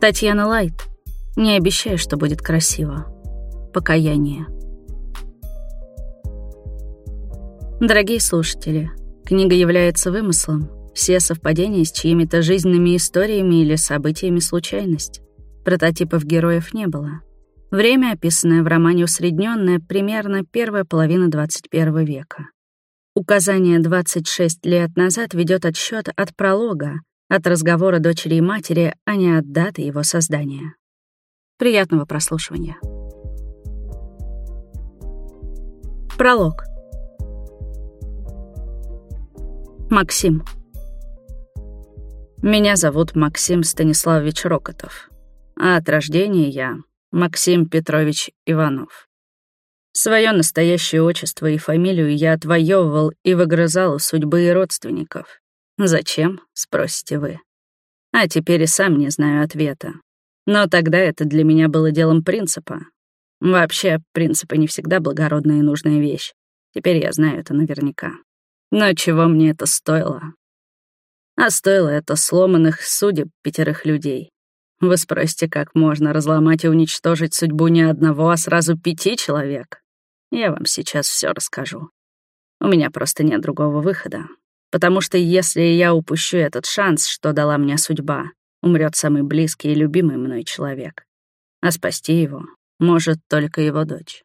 Татьяна Лайт. Не обещай, что будет красиво. Покаяние. Дорогие слушатели, книга является вымыслом. Все совпадения с чьими-то жизненными историями или событиями случайность. Прототипов героев не было. Время, описанное в романе усредненное, примерно первая половина 21 века. Указание 26 лет назад ведет отсчет от пролога, от разговора дочери и матери, а не от даты его создания. Приятного прослушивания. Пролог. Максим. Меня зовут Максим Станиславович Рокотов, а от рождения я Максим Петрович Иванов. Свое настоящее отчество и фамилию я отвоевывал и выгрызал у судьбы и родственников. Зачем, спросите вы. А теперь и сам не знаю ответа. Но тогда это для меня было делом принципа. Вообще, принципы не всегда благородная и нужная вещь. Теперь я знаю это наверняка. Но чего мне это стоило? А стоило это сломанных судеб пятерых людей, вы спросите, как можно разломать и уничтожить судьбу не одного, а сразу пяти человек? Я вам сейчас все расскажу. У меня просто нет другого выхода. Потому что если я упущу этот шанс, что дала мне судьба, умрет самый близкий и любимый мной человек. А спасти его может только его дочь.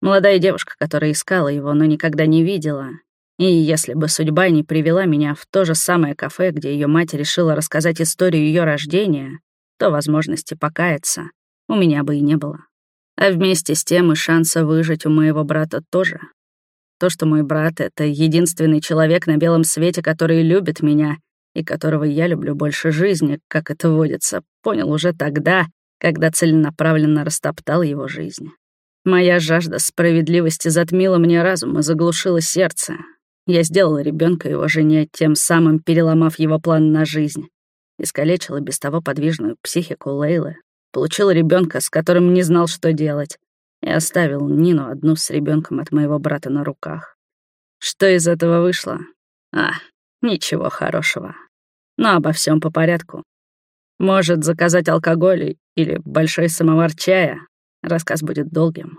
Молодая девушка, которая искала его, но никогда не видела. И если бы судьба не привела меня в то же самое кафе, где ее мать решила рассказать историю ее рождения, то возможности покаяться у меня бы и не было. А вместе с тем и шанса выжить у моего брата тоже. То, что мой брат — это единственный человек на белом свете, который любит меня и которого я люблю больше жизни, как это водится, понял уже тогда, когда целенаправленно растоптал его жизнь. Моя жажда справедливости затмила мне разум и заглушила сердце. Я сделала ребенка его жене, тем самым переломав его план на жизнь искалечила без того подвижную психику Лейлы, получил ребенка, с которым не знал, что делать, и оставил Нину одну с ребенком от моего брата на руках. Что из этого вышло? А, ничего хорошего. Но обо всем по порядку. Может, заказать алкоголь или большой самовар чая? Рассказ будет долгим.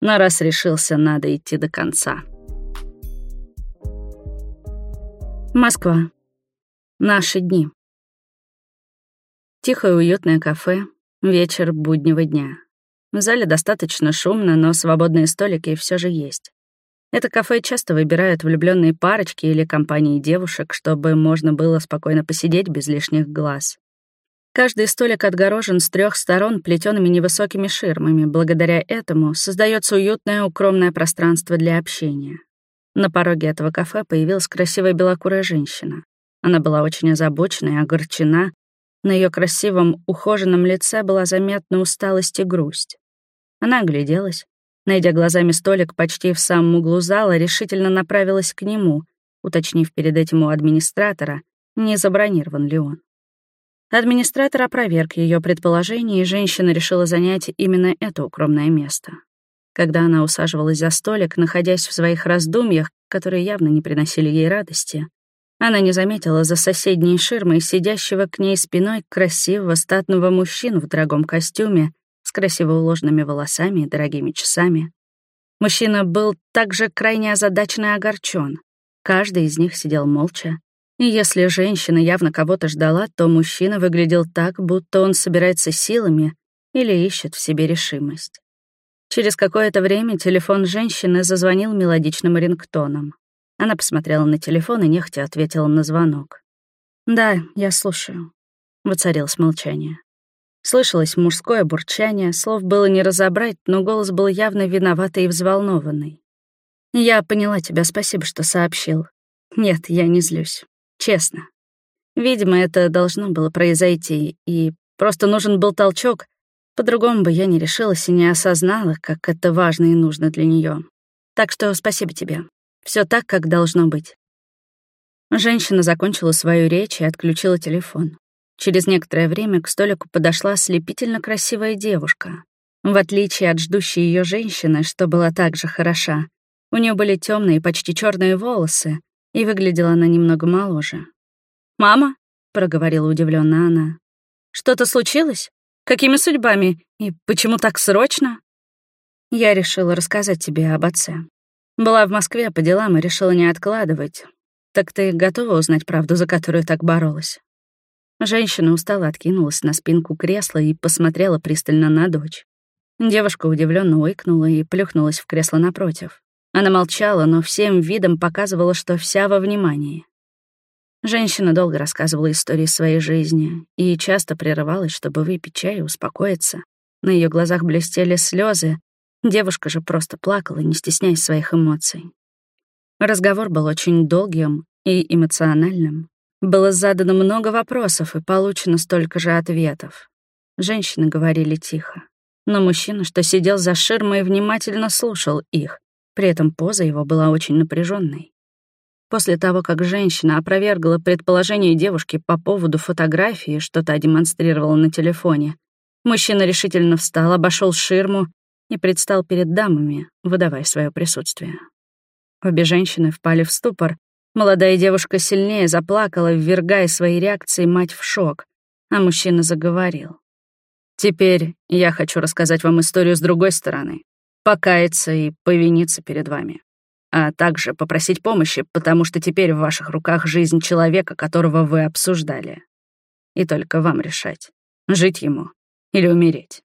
Но раз решился, надо идти до конца. Москва. Наши дни. Тихое уютное кафе, вечер буднего дня. В зале достаточно шумно, но свободные столики все же есть. Это кафе часто выбирают влюбленные парочки или компании девушек, чтобы можно было спокойно посидеть без лишних глаз. Каждый столик отгорожен с трех сторон плетеными невысокими ширмами. Благодаря этому создается уютное укромное пространство для общения. На пороге этого кафе появилась красивая белокурая женщина. Она была очень озабочена и огорчена, на ее красивом, ухоженном лице была заметна усталость и грусть. Она огляделась, найдя глазами столик почти в самом углу зала, решительно направилась к нему, уточнив перед этим у администратора, не забронирован ли он. Администратор опроверг ее предположение, и женщина решила занять именно это укромное место. Когда она усаживалась за столик, находясь в своих раздумьях, которые явно не приносили ей радости, она не заметила за соседней ширмой сидящего к ней спиной красивого статного мужчину в дорогом костюме красиво уложенными волосами и дорогими часами. Мужчина был также крайне озадачен и огорчен. Каждый из них сидел молча. И если женщина явно кого-то ждала, то мужчина выглядел так, будто он собирается силами или ищет в себе решимость. Через какое-то время телефон женщины зазвонил мелодичным рингтоном. Она посмотрела на телефон и нехотя ответила на звонок. «Да, я слушаю». Воцарилось молчание. Слышалось мужское бурчание, слов было не разобрать, но голос был явно виноватый и взволнованный. «Я поняла тебя, спасибо, что сообщил. Нет, я не злюсь. Честно. Видимо, это должно было произойти, и просто нужен был толчок. По-другому бы я не решилась и не осознала, как это важно и нужно для нее. Так что спасибо тебе. Все так, как должно быть. Женщина закончила свою речь и отключила телефон. Через некоторое время к столику подошла ослепительно красивая девушка. В отличие от ждущей ее женщины, что была также хороша, у нее были темные, почти черные волосы, и выглядела она немного моложе. «Мама?» — проговорила удивленно она. Что-то случилось? Какими судьбами? И почему так срочно?» Я решила рассказать тебе об отце. Была в Москве по делам и решила не откладывать. Так ты готова узнать правду, за которую так боролась?» Женщина устало откинулась на спинку кресла и посмотрела пристально на дочь. Девушка удивленно ойкнула и плюхнулась в кресло напротив. Она молчала, но всем видом показывала, что вся во внимании. Женщина долго рассказывала истории своей жизни и часто прерывалась, чтобы выпить чай и успокоиться. На ее глазах блестели слезы, девушка же просто плакала, не стесняясь своих эмоций. Разговор был очень долгим и эмоциональным. Было задано много вопросов и получено столько же ответов. Женщины говорили тихо. Но мужчина, что сидел за ширмой, внимательно слушал их. При этом поза его была очень напряженной. После того, как женщина опровергла предположение девушки по поводу фотографии, что та демонстрировала на телефоне, мужчина решительно встал, обошел ширму и предстал перед дамами, выдавая свое присутствие. Обе женщины впали в ступор. Молодая девушка сильнее заплакала, ввергая свои реакции мать в шок, а мужчина заговорил. Теперь я хочу рассказать вам историю с другой стороны, покаяться и повиниться перед вами, а также попросить помощи, потому что теперь в ваших руках жизнь человека, которого вы обсуждали. И только вам решать, жить ему или умереть.